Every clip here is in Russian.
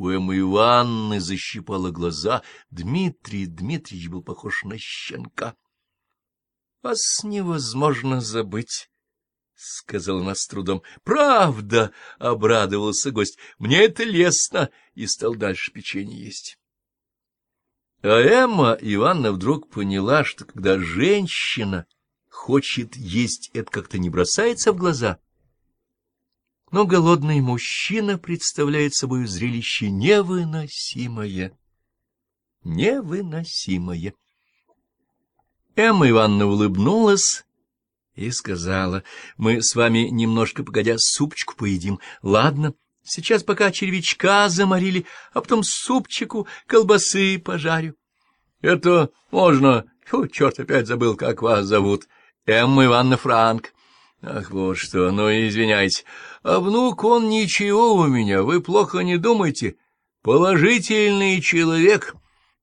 У Эммы Ивановны защипала глаза. Дмитрий Дмитриевич был похож на щенка. — Вас невозможно забыть, — сказала она с трудом. — Правда, — обрадовался гость, — мне это лестно, и стал дальше печенье есть. А Эмма Ивановна вдруг поняла, что когда женщина хочет есть, это как-то не бросается в глаза — но голодный мужчина представляет собой зрелище невыносимое. Невыносимое. Эмма Ивановна улыбнулась и сказала, мы с вами немножко погодя супчику поедим. Ладно, сейчас пока червячка заморили, а потом супчику колбасы пожарю. Это можно... Фу, черт, опять забыл, как вас зовут. Эмма Ивановна Франк. Ах, вот что, ну извиняйте. А внук он ничего у меня, вы плохо не думайте. Положительный человек.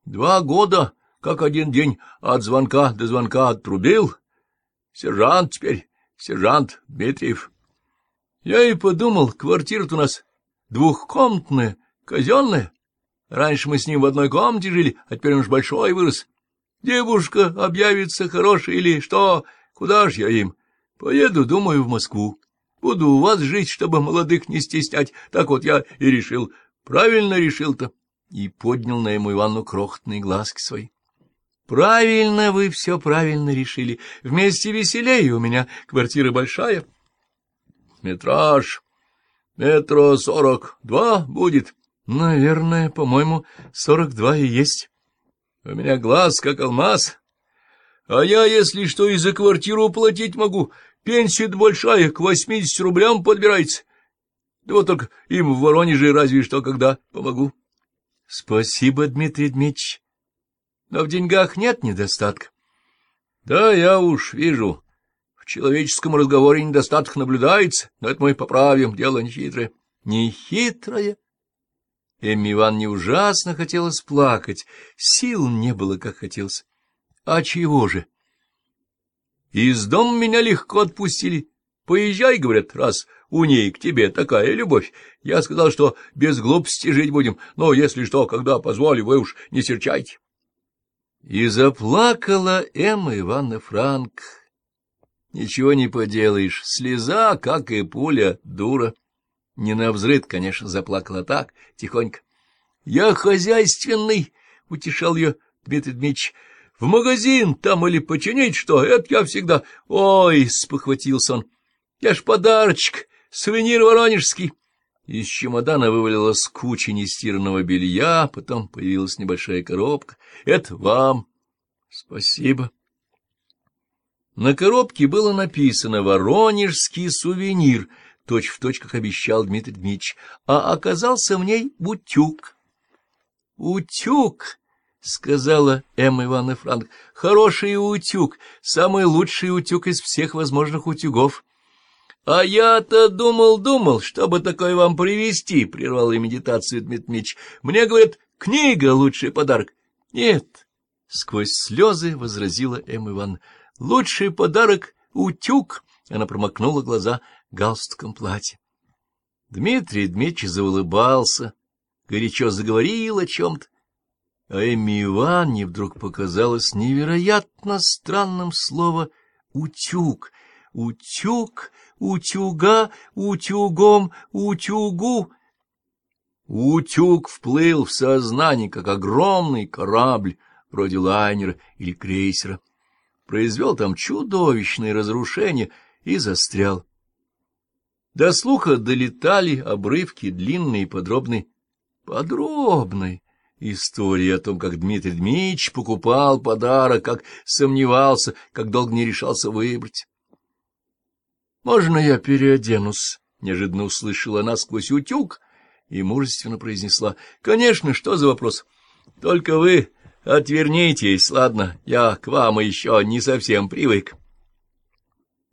Два года, как один день, от звонка до звонка отрубил. Сержант теперь, сержант Дмитриев. Я и подумал, квартира-то у нас двухкомнатная, казенная. Раньше мы с ним в одной комнате жили, а теперь он уж большой вырос. Девушка объявится хорошая или что, куда ж я им? Поеду, думаю, в Москву. Буду у вас жить, чтобы молодых не стеснять. Так вот я и решил. Правильно решил-то. И поднял на ему Ивану крохотные глазки свои. Правильно вы все правильно решили. Вместе веселее у меня квартира большая. Метраж. Метро сорок два будет. Наверное, по-моему, сорок два и есть. У меня глаз как алмаз. А я, если что, и за квартиру платить могу. Пенсия большая, к восьмидесяти рублям подбирается. Да вот только им в Воронеже разве что когда помогу. — Спасибо, Дмитрий Дмитриевич. Но в деньгах нет недостатка. — Да, я уж вижу. В человеческом разговоре недостаток наблюдается, но это мы поправим, дело нехитрое. — Нехитрое? Эмме Ивановне ужасно хотелось плакать, сил не было, как хотелось. — А чего же? — из дома меня легко отпустили. Поезжай, говорят, раз у ней к тебе такая любовь. Я сказал, что без глупости жить будем, но если что, когда позволю, вы уж не серчайте. И заплакала Эмма Ивановна Франк. Ничего не поделаешь, слеза, как и пуля, дура. Не навзрыд, конечно, заплакала так, тихонько. — Я хозяйственный, — утешал ее Дмитрий Дмитриевич, в магазин там или починить что, это я всегда... Ой, спохватился он, я ж подарочек, сувенир воронежский. Из чемодана вывалилась куча нестиранного белья, потом появилась небольшая коробка. Это вам. Спасибо. На коробке было написано «Воронежский сувенир», точь-в-точь, точь, как обещал Дмитрий Дмитриевич, а оказался в ней утюг. Утюг! — сказала Эмма Ивановна Франк. — Хороший утюг, самый лучший утюг из всех возможных утюгов. — А я-то думал-думал, чтобы такое вам привезти, — прервал и медитацию Дмитрий Дмитриевич. — Мне, говорят, книга — лучший подарок. — Нет, — сквозь слезы возразила Эмма Ивановна. — Лучший подарок — утюг. Она промокнула глаза галстуком платья. Дмитрий Дмитриевич заулыбался, горячо заговорил о чем-то. А Эмме Ивановне вдруг показалось невероятно странным слово «утюг». «Утюг, утюга, утюгом, утюгу». Утюг вплыл в сознание, как огромный корабль, вроде лайнера или крейсера. Произвел там чудовищные разрушения и застрял. До слуха долетали обрывки длинные и подробные. Подробные История о том, как Дмитрий Дмитриевич покупал подарок, как сомневался, как долго не решался выбрать. «Можно я переоденусь?» — неожиданно услышала она сквозь утюг и мужественно произнесла. «Конечно, что за вопрос? Только вы отвернитесь, ладно? Я к вам еще не совсем привык».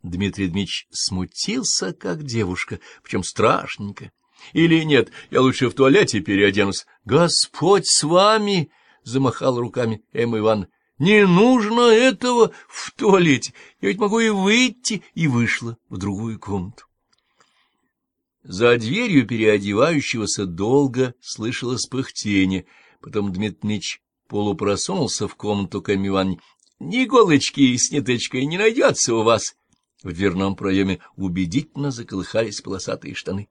Дмитрий Дмитриевич смутился, как девушка, причем страшненько. Или нет, я лучше в туалете переоденусь. — Господь с вами! — замахал руками Эмма Ивановна. — Не нужно этого в туалете. Я ведь могу и выйти. И вышла в другую комнату. За дверью переодевающегося долго слышалось пыхтение. Потом Дмитрич полупросунулся в комнату к Эмме Ивановне. — Ни иголочки с ниточкой не найдется у вас. В дверном проеме убедительно заколыхались полосатые штаны.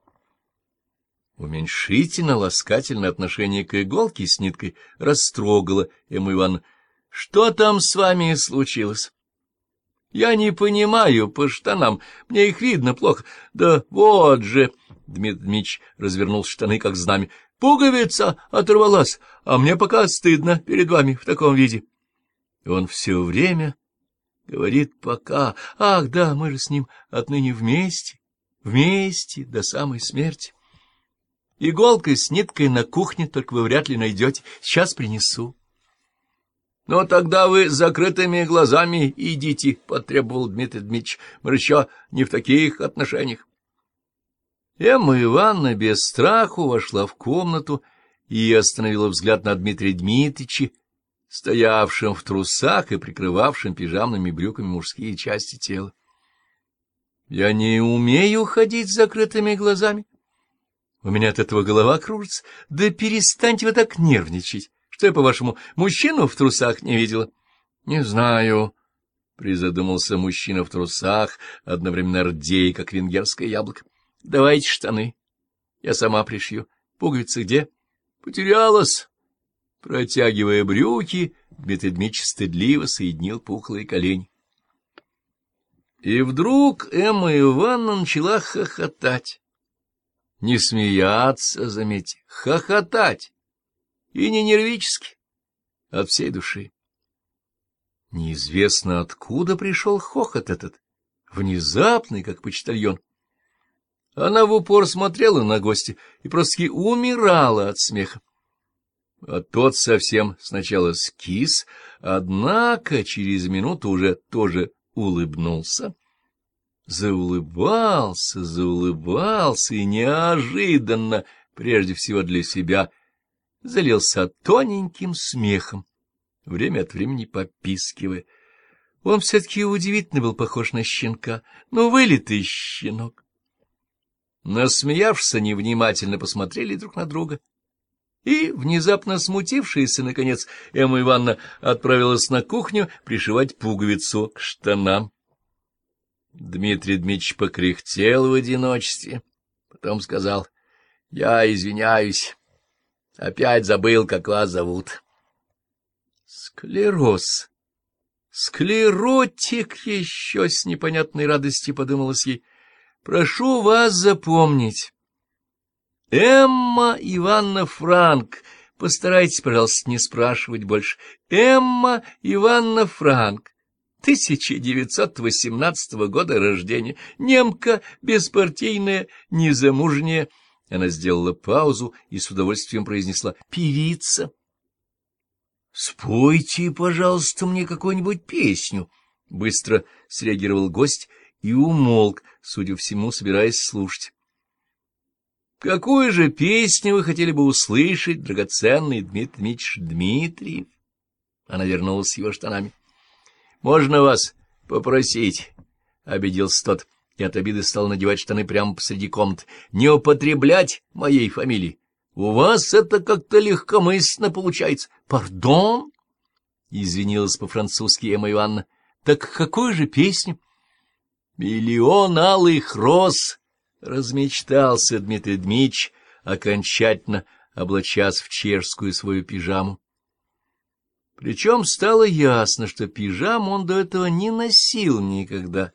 Уменьшительно-ласкательное отношение к иголке с ниткой растрогало Эмму Ивановну. — Что там с вами случилось? — Я не понимаю по штанам, мне их видно плохо. Да вот же... Дмитрий Дмитрич развернул штаны, как знамя. — Пуговица оторвалась, а мне пока стыдно перед вами в таком виде. И он все время говорит «пока». Ах, да, мы же с ним отныне вместе, вместе до самой смерти. Иголкой с ниткой на кухне, только вы вряд ли найдете. Сейчас принесу. — Ну, тогда вы с закрытыми глазами идите, — потребовал Дмитрий Дмитриевич. — Мы еще не в таких отношениях. Эмма Ивановна без страху вошла в комнату и остановила взгляд на Дмитрия Дмитриевича, стоявшим в трусах и прикрывавшим пижамными брюками мужские части тела. — Я не умею ходить с закрытыми глазами. У меня от этого голова кружится. Да перестаньте вы так нервничать. Что я, по-вашему, мужчину в трусах не видела? — Не знаю, — призадумался мужчина в трусах, одновременно рдей, как венгерское яблоко. — Давайте штаны. Я сама пришью. Пуговицы где? — Потерялась. Протягивая брюки, Дмитрич стыдливо соединил пухлые колени. И вдруг Эмма Ивановна начала хохотать. Не смеяться, заметьте, хохотать. И не нервически, а от всей души. Неизвестно, откуда пришел хохот этот, внезапный, как почтальон. Она в упор смотрела на гостя и просто умирала от смеха. А тот совсем сначала скис, однако через минуту уже тоже улыбнулся. Заулыбался, заулыбался и неожиданно, прежде всего для себя, залился тоненьким смехом, время от времени попискивая. Он все-таки удивительно был похож на щенка, но вылитый щенок. Насмеявшись, невнимательно посмотрели друг на друга. И, внезапно смутившаяся, наконец, Эмма Ивановна отправилась на кухню пришивать пуговицу к штанам. Дмитрий Дмитриевич покряхтел в одиночестве, потом сказал, — Я извиняюсь, опять забыл, как вас зовут. — Склероз. Склеротик еще с непонятной радостью подумалось ей. Прошу вас запомнить. Эмма Ивановна Франк. Постарайтесь, пожалуйста, не спрашивать больше. Эмма Ивановна Франк. 1918 года рождения. Немка, беспартийная, незамужняя. Она сделала паузу и с удовольствием произнесла «Певица». «Спойте, пожалуйста, мне какую-нибудь песню», — быстро среагировал гость и умолк, судя всему, собираясь слушать. «Какую же песню вы хотели бы услышать, драгоценный Дмитрий Дмитриев?» Она вернулась с его штанами. «Можно вас попросить?» — обиделся тот, и от обиды стал надевать штаны прямо посреди комнаты. «Не употреблять моей фамилии. У вас это как-то легкомысленно получается. Пардон?» — извинилась по-французски Эмма Ивановна. «Так какую же песню?» Миллион алых роз! Размечтался Дмитрий Дмитрич, окончательно облачась в чешскую свою пижаму. Причем стало ясно, что пижаму он до этого не носил никогда,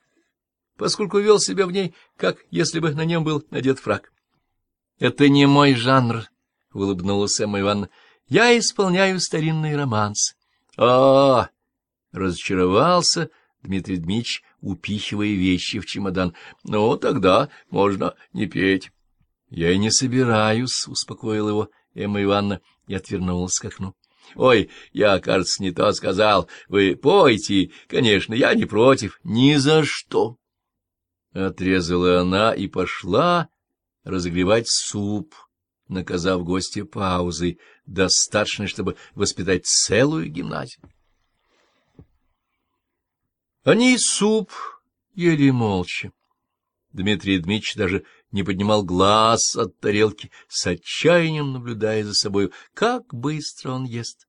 поскольку вел себя в ней, как если бы на нем был надет фраг. — Это не мой жанр, — улыбнулась Эмма Ивановна. — Я исполняю старинный романс. А! Разочаровался Дмитрий Дмитрич, упихивая вещи в чемодан. — Ну, тогда можно не петь. — Я и не собираюсь, — успокоил его Эмма Ивановна и отвернулась к окну. — Ой, я, кажется, не то сказал. Вы пойте, конечно, я не против. Ни за что. Отрезала она и пошла разогревать суп, наказав гостя паузой, достаточной, чтобы воспитать целую гимназию. Они суп ели молча. Дмитрий Дмитриевич даже не поднимал глаз от тарелки, с отчаянием наблюдая за собою, как быстро он ест.